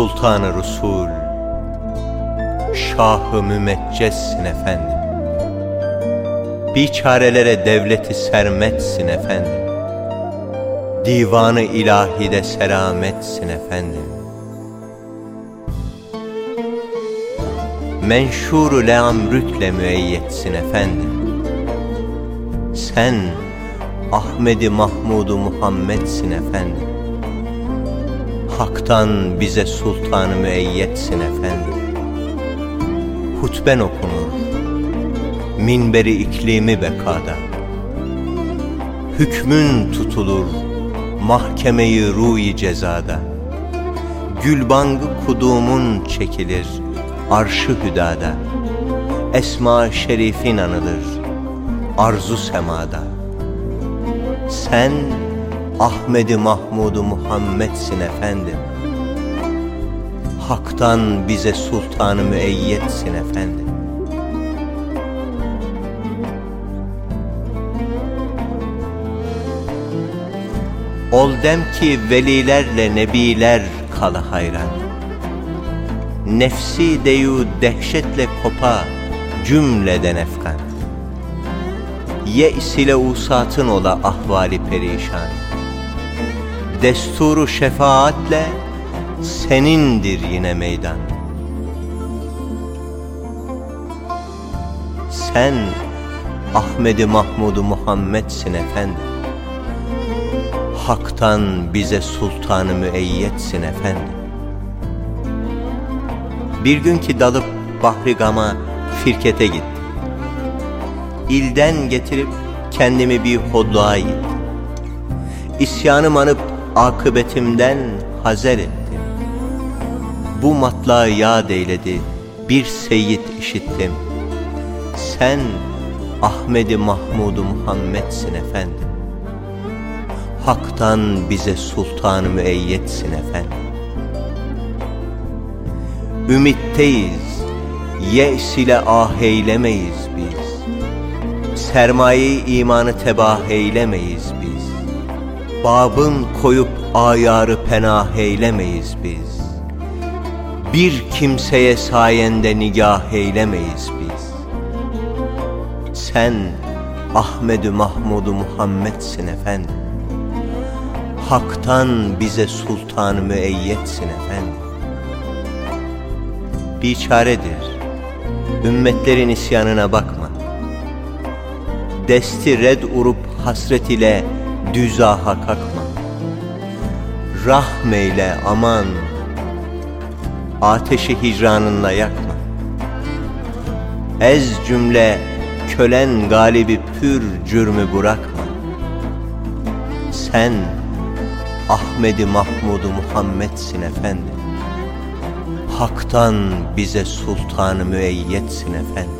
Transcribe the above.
Sultanı Resul Şahı mümeccessin efendim. Biçarelere devleti sermetsin efendim. Divanı ilahide selametsin efendim. Menşuru leamrükle müeyyetsin efendim. Sen Ahmedi Mahmudu Muhammed'sin efendim Hak'tan bize sultanı müeyyetsin efendim Hutben okunur Minberi iklimi bekada. Hükmün tutulur Mahkemeyi ruyi cezada. Gülbangı kudumun çekilir Arşı hüdada. Esma şerifin anılır Arzu semada. Sen Ahmedi Mahmudu Muhammed'sin efendim Hak'tan bize sultanı müeyyetsin efendim Ol dem ki velilerle nebiler kala hayran. Nefsi deyu dehşetle kopa cümleden efkan Ye's ile usatın ola ahvali perişan Desturu şefaatle senindir yine meydan. Sen Ahmedi Mahmudu Muhammed'sin efendim Hak'tan bize sultanı müeyyetsin efendim Bir gün ki dalıp Bahri Gam'a firkete gittim. İlden getirip kendimi bir hodluğa gittim İsyanım anıp akıbetimden hazer ettim Bu matla yad eyledi bir seyyid işittim. Sen Ahmedi Mahmudu Muhammed'sin efendim. Hak'tan bize sultanı müeyyetsin efendim. Ümitteyiz, ye's ile ah eylemeyiz biz. Sermayeyi imanı tebah eylemeyiz biz Babın koyup ayarı penah eylemeyiz biz. Bir kimseye sayende nigah eylemeyiz biz. Sen Ahmedü Mahmudu Muhammed'sin efendim. Hak'tan bize sultan müeyyetsin efendim. Biçaredir Ümmetlerin isyanına bakma. Desti red urup hasret ile düzaha kalkma. Rahmeyle aman Ateşi hicranınla yakma. Ez cümle kölen galibi pür cürmü bırakma. Sen Ahmedi Mahmudu Muhammed'sin efendim Hak'tan bize sultanı müeyyetsin efendim